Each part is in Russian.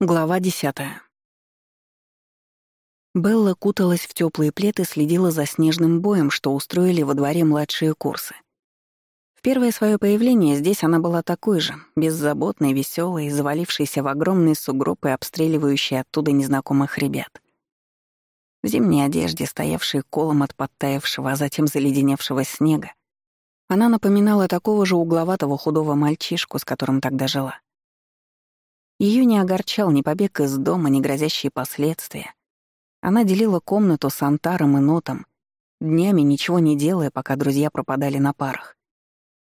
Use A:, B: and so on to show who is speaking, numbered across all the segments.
A: Глава десятая. Белла куталась в теплые плед и следила за снежным боем, что устроили во дворе младшие курсы. В первое свое появление здесь она была такой же, беззаботной, веселой, завалившейся в огромный сугроб и обстреливающей оттуда незнакомых ребят. В зимней одежде, стоявшей колом от подтаявшего, а затем заледеневшего снега, она напоминала такого же угловатого худого мальчишку, с которым тогда жила. Ее не огорчал ни побег из дома, ни грозящие последствия. Она делила комнату с Антаром и Нотом, днями ничего не делая, пока друзья пропадали на парах.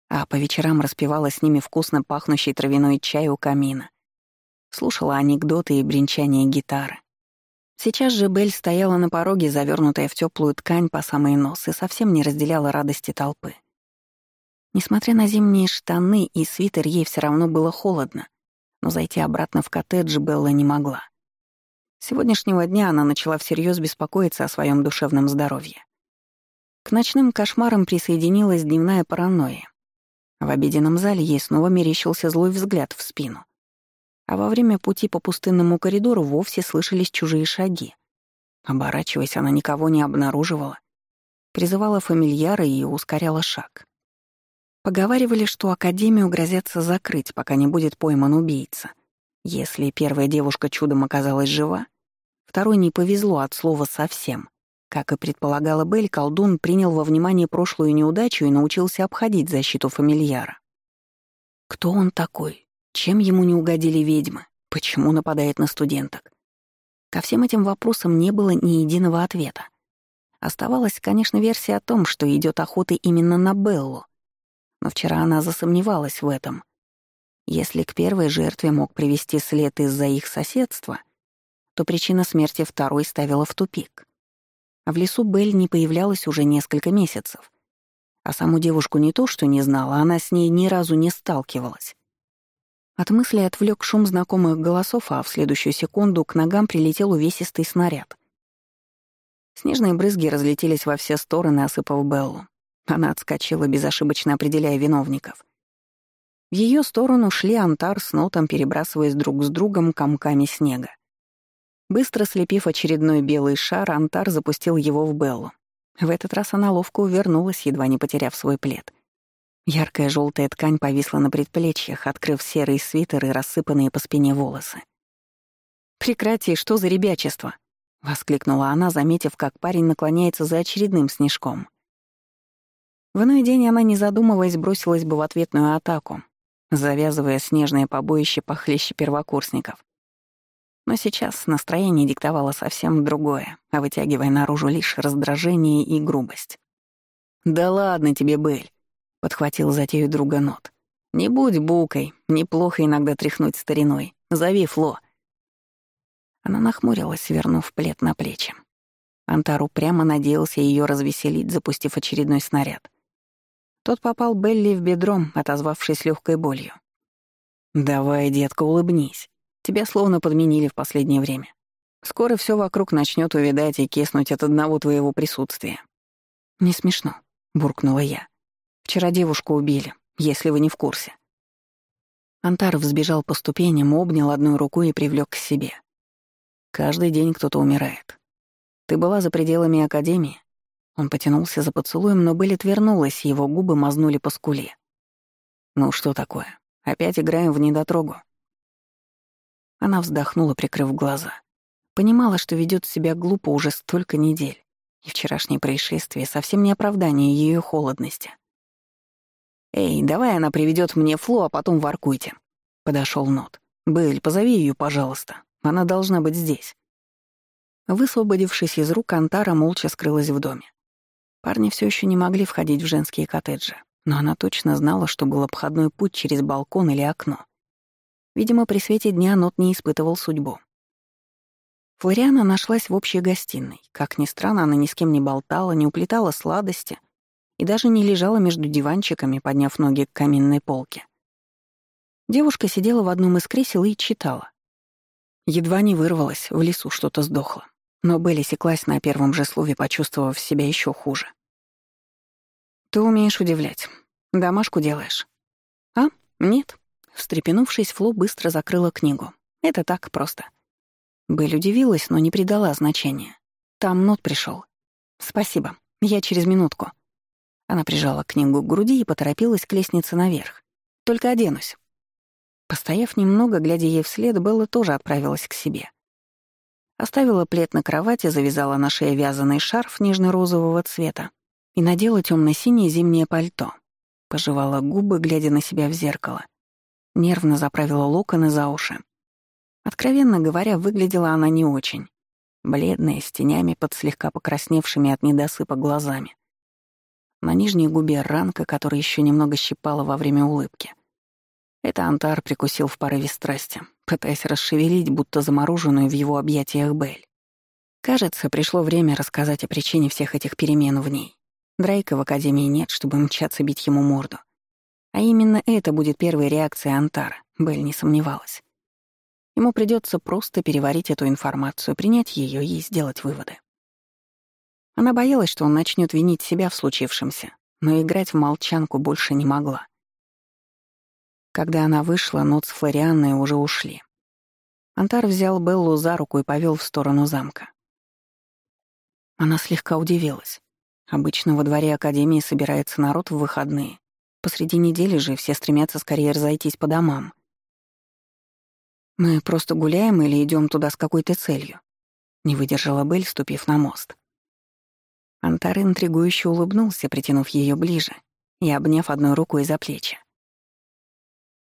A: А по вечерам распевала с ними вкусно пахнущий травяной чай у камина. Слушала анекдоты и бренчание гитары. Сейчас же Белль стояла на пороге, завернутая в теплую ткань по самый нос, и совсем не разделяла радости толпы. Несмотря на зимние штаны и свитер, ей все равно было холодно но зайти обратно в коттедж Белла не могла. С сегодняшнего дня она начала всерьез беспокоиться о своем душевном здоровье. К ночным кошмарам присоединилась дневная паранойя. В обеденном зале ей снова мерещился злой взгляд в спину. А во время пути по пустынному коридору вовсе слышались чужие шаги. Оборачиваясь, она никого не обнаруживала. Призывала фамильяра и ускоряла шаг. Поговаривали, что Академию грозятся закрыть, пока не будет пойман убийца. Если первая девушка чудом оказалась жива, второй не повезло от слова совсем. Как и предполагала Белль, колдун принял во внимание прошлую неудачу и научился обходить защиту фамильяра. Кто он такой? Чем ему не угодили ведьмы? Почему нападает на студенток? Ко всем этим вопросам не было ни единого ответа. Оставалась, конечно, версия о том, что идет охота именно на Беллу, но вчера она засомневалась в этом. Если к первой жертве мог привести след из-за их соседства, то причина смерти второй ставила в тупик. В лесу Белль не появлялась уже несколько месяцев. А саму девушку не то, что не знала, она с ней ни разу не сталкивалась. От мысли отвлек шум знакомых голосов, а в следующую секунду к ногам прилетел увесистый снаряд. Снежные брызги разлетелись во все стороны, осыпав Беллу. Она отскочила, безошибочно определяя виновников. В ее сторону шли Антар с Нотом, перебрасываясь друг с другом комками снега. Быстро слепив очередной белый шар, Антар запустил его в Беллу. В этот раз она ловко увернулась, едва не потеряв свой плед. Яркая желтая ткань повисла на предплечьях, открыв серый свитер и рассыпанные по спине волосы. «Прекрати, что за ребячество?» — воскликнула она, заметив, как парень наклоняется за очередным снежком. В иной день она, не задумываясь, бросилась бы в ответную атаку, завязывая снежное побоище похлеще первокурсников. Но сейчас настроение диктовало совсем другое, а вытягивая наружу лишь раздражение и грубость. «Да ладно тебе, Бель», — подхватил затею друга Нот. «Не будь букой, неплохо иногда тряхнуть стариной. Зови Фло». Она нахмурилась, вернув плед на плечи. Антару прямо надеялся ее развеселить, запустив очередной снаряд. Тот попал Белли в бедро, отозвавшись легкой болью. «Давай, детка, улыбнись. Тебя словно подменили в последнее время. Скоро все вокруг начнет увидать и киснуть от одного твоего присутствия». «Не смешно», — буркнула я. «Вчера девушку убили, если вы не в курсе». Антар взбежал по ступеням, обнял одной рукой и привлек к себе. «Каждый день кто-то умирает. Ты была за пределами Академии, он потянулся за поцелуем, но Белль отвернулась, его губы мазнули по скуле. «Ну что такое? Опять играем в недотрогу?» Она вздохнула, прикрыв глаза. Понимала, что ведет себя глупо уже столько недель, и вчерашнее происшествие совсем не оправдание ее холодности. «Эй, давай она приведет мне Фло, а потом воркуйте», — подошел Нот. «Белль, позови ее, пожалуйста. Она должна быть здесь». Высвободившись из рук, Антара молча скрылась в доме. Парни все еще не могли входить в женские коттеджи, но она точно знала, что был обходной путь через балкон или окно. Видимо, при свете дня Нот не испытывал судьбу. Флориана нашлась в общей гостиной. Как ни странно, она ни с кем не болтала, не уплетала сладости и даже не лежала между диванчиками, подняв ноги к каминной полке. Девушка сидела в одном из кресел и читала. Едва не вырвалась, в лесу что-то сдохло. Но Белли секлась на первом же слове, почувствовав себя еще хуже. Ты умеешь удивлять. Домашку делаешь. А? Нет. Встрепенувшись, Фло быстро закрыла книгу. Это так просто. Белль удивилась, но не придала значения. Там нот пришел. Спасибо. Я через минутку. Она прижала книгу к груди и поторопилась к лестнице наверх. Только оденусь. Постояв немного, глядя ей вслед, Белла тоже отправилась к себе. Оставила плед на кровати, завязала на шее вязаный шарф нежно-розового цвета и надела темно-синее зимнее пальто. Пожевала губы, глядя на себя в зеркало. Нервно заправила локоны за уши. Откровенно говоря, выглядела она не очень. Бледная, с тенями под слегка покрасневшими от недосыпа глазами. На нижней губе ранка, которая еще немного щипала во время улыбки. Это Антар прикусил в порыве страсти, пытаясь расшевелить, будто замороженную в его объятиях Бель. Кажется, пришло время рассказать о причине всех этих перемен в ней. Дрейка в Академии нет, чтобы мчаться бить ему морду. А именно это будет первой реакцией Антара, Бель не сомневалась. Ему придется просто переварить эту информацию, принять ее и сделать выводы. Она боялась, что он начнет винить себя в случившемся, но играть в молчанку больше не могла. Когда она вышла, Нот с Флорианной уже ушли. Антар взял Беллу за руку и повел в сторону замка. Она слегка удивилась. Обычно во дворе Академии собирается народ в выходные. Посреди недели же все стремятся скорее разойтись по домам. «Мы просто гуляем или идем туда с какой-то целью?» — не выдержала Белль, ступив на мост. Антар интригующе улыбнулся, притянув ее ближе и обняв одной рукой за плечи.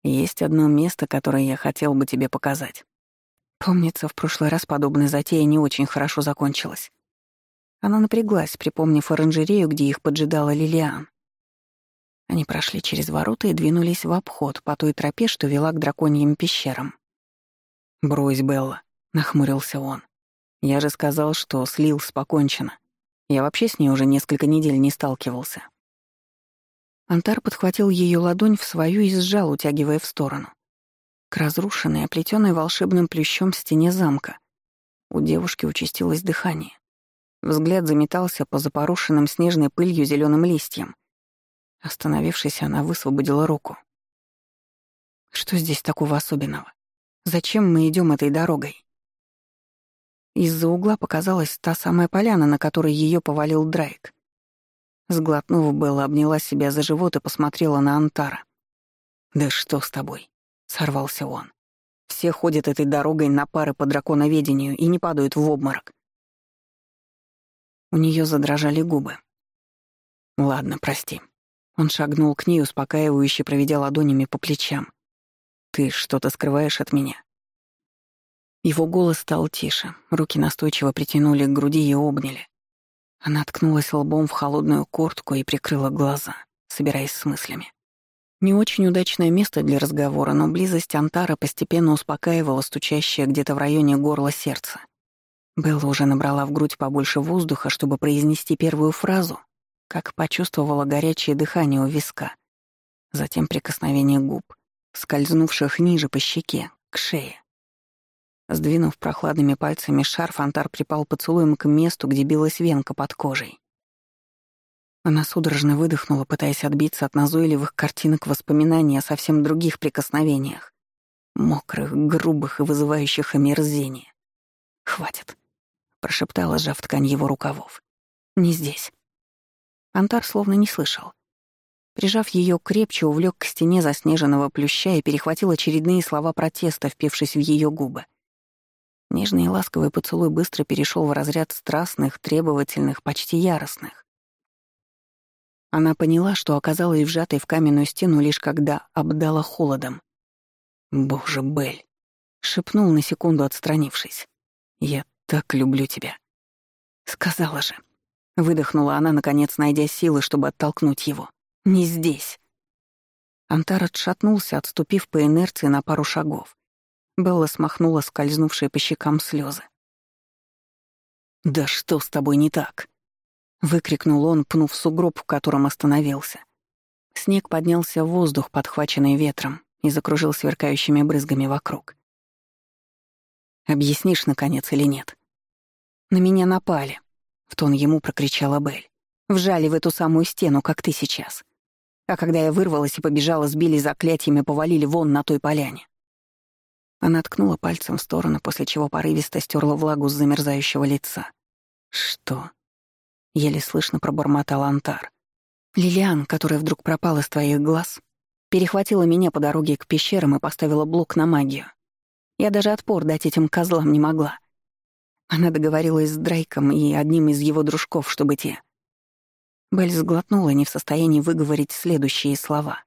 A: «Есть одно место, которое я хотел бы тебе показать. Помнится, в прошлый раз подобная затея не очень хорошо закончилась. Она напряглась, припомнив оранжерею, где их поджидала Лилиан. Они прошли через ворота и двинулись в обход по той тропе, что вела к драконьим пещерам. «Брось, Белла», — нахмурился он. «Я же сказал, что слил покончено. Я вообще с ней уже несколько недель не сталкивался. Антар подхватил ее ладонь в свою и сжал, утягивая в сторону. К разрушенной, оплетенной волшебным плющом стене замка. У девушки участилось дыхание. Взгляд заметался по запорошенным снежной пылью зеленым листьям. Остановившись, она высвободила руку. «Что здесь такого особенного? Зачем мы идем этой дорогой?» Из-за угла показалась та самая поляна, на которой ее повалил Драйк. Сглотнув, Белла обняла себя за живот и посмотрела на Антара. «Да что с тобой?» — сорвался он. «Все ходят этой дорогой на пары по драконоведению и не падают в обморок». У нее задрожали губы. «Ладно, прости». Он шагнул к ней, успокаивающе проведя ладонями по плечам. «Ты что-то скрываешь от меня?» Его голос стал тише, руки настойчиво притянули к груди и обняли. Она ткнулась лбом в холодную куртку и прикрыла глаза, собираясь с мыслями. Не очень удачное место для разговора, но близость Антара постепенно успокаивала стучащее где-то в районе горла сердце. Белла уже набрала в грудь побольше воздуха, чтобы произнести первую фразу, как почувствовала горячее дыхание у виска, затем прикосновение губ, скользнувших ниже по щеке, к шее. Сдвинув прохладными пальцами шарф, Антар припал поцелуем к месту, где билась венка под кожей. Она судорожно выдохнула, пытаясь отбиться от назойливых картинок воспоминаний о совсем других прикосновениях. Мокрых, грубых и вызывающих омерзение. «Хватит», — прошептала, сжав ткань его рукавов. «Не здесь». Антар словно не слышал. Прижав ее крепче, увлек к стене заснеженного плюща и перехватил очередные слова протеста, впившись в ее губы. Нежный и ласковый поцелуй быстро перешел в разряд страстных, требовательных, почти яростных. Она поняла, что оказалась вжатой в каменную стену лишь когда обдала холодом. «Боже, Бель!» — шепнул на секунду, отстранившись. «Я так люблю тебя». «Сказала же». Выдохнула она, наконец, найдя силы, чтобы оттолкнуть его. «Не здесь». Антар отшатнулся, отступив по инерции на пару шагов. Белла смахнула скользнувшие по щекам слезы. «Да что с тобой не так?» — выкрикнул он, пнув сугроб, в котором остановился. Снег поднялся в воздух, подхваченный ветром, и закружил сверкающими брызгами вокруг. «Объяснишь, наконец, или нет?» «На меня напали», — в тон ему прокричала Белль. «Вжали в эту самую стену, как ты сейчас. А когда я вырвалась и побежала, сбили заклятиями, повалили вон на той поляне. Она ткнула пальцем в сторону, после чего порывисто стерла влагу с замерзающего лица. «Что?» — еле слышно пробормотал Антар. «Лилиан, которая вдруг пропала из твоих глаз, перехватила меня по дороге к пещерам и поставила блок на магию. Я даже отпор дать этим козлам не могла. Она договорилась с Драйком и одним из его дружков, чтобы те... Белль сглотнула, не в состоянии выговорить следующие слова.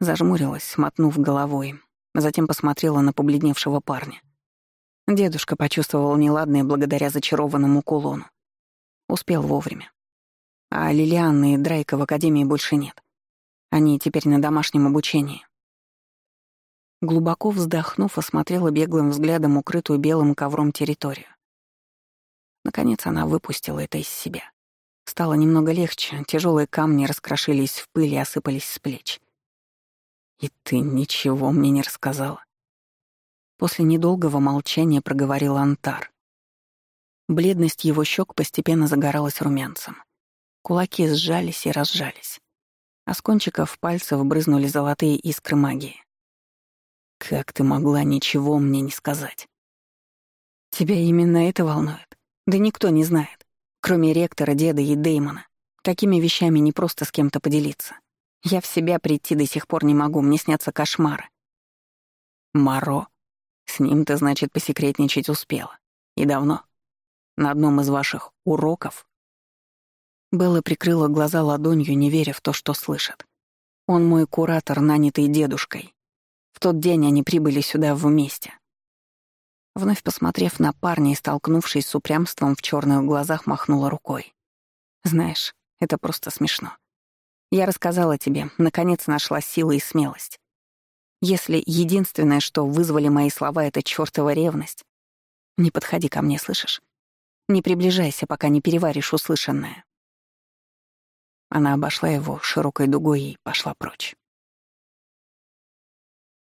A: Зажмурилась, мотнув головой, затем посмотрела на побледневшего парня. Дедушка почувствовал неладное благодаря зачарованному кулону. Успел вовремя. А Лилианны и Драйка в Академии больше нет. Они теперь на домашнем обучении. Глубоко вздохнув, осмотрела беглым взглядом укрытую белым ковром территорию. Наконец она выпустила это из себя. Стало немного легче, тяжелые камни раскрошились в пыль и осыпались с плеч. «И ты ничего мне не рассказала?» После недолгого молчания проговорил Антар. Бледность его щек постепенно загоралась румянцем. Кулаки сжались и разжались. А с кончиков пальцев брызнули золотые искры магии. «Как ты могла ничего мне не сказать?» «Тебя именно это волнует?» Да никто не знает, кроме ректора, деда и Деймона. Такими вещами не просто с кем-то поделиться. Я в себя прийти до сих пор не могу, мне снятся кошмары. Маро. С ним ты, значит, посекретничать успела. И давно. На одном из ваших уроков. Белла прикрыла глаза ладонью, не веря в то, что слышит. Он мой куратор, нанятый дедушкой. В тот день они прибыли сюда вместе. Вновь посмотрев на парня и столкнувшись с упрямством в черных глазах, махнула рукой. «Знаешь, это просто смешно. Я рассказала тебе, наконец нашла силы и смелость. Если единственное, что вызвали мои слова, — это чёртова ревность, не подходи ко мне, слышишь? Не приближайся, пока не переваришь услышанное». Она обошла его широкой дугой и пошла прочь.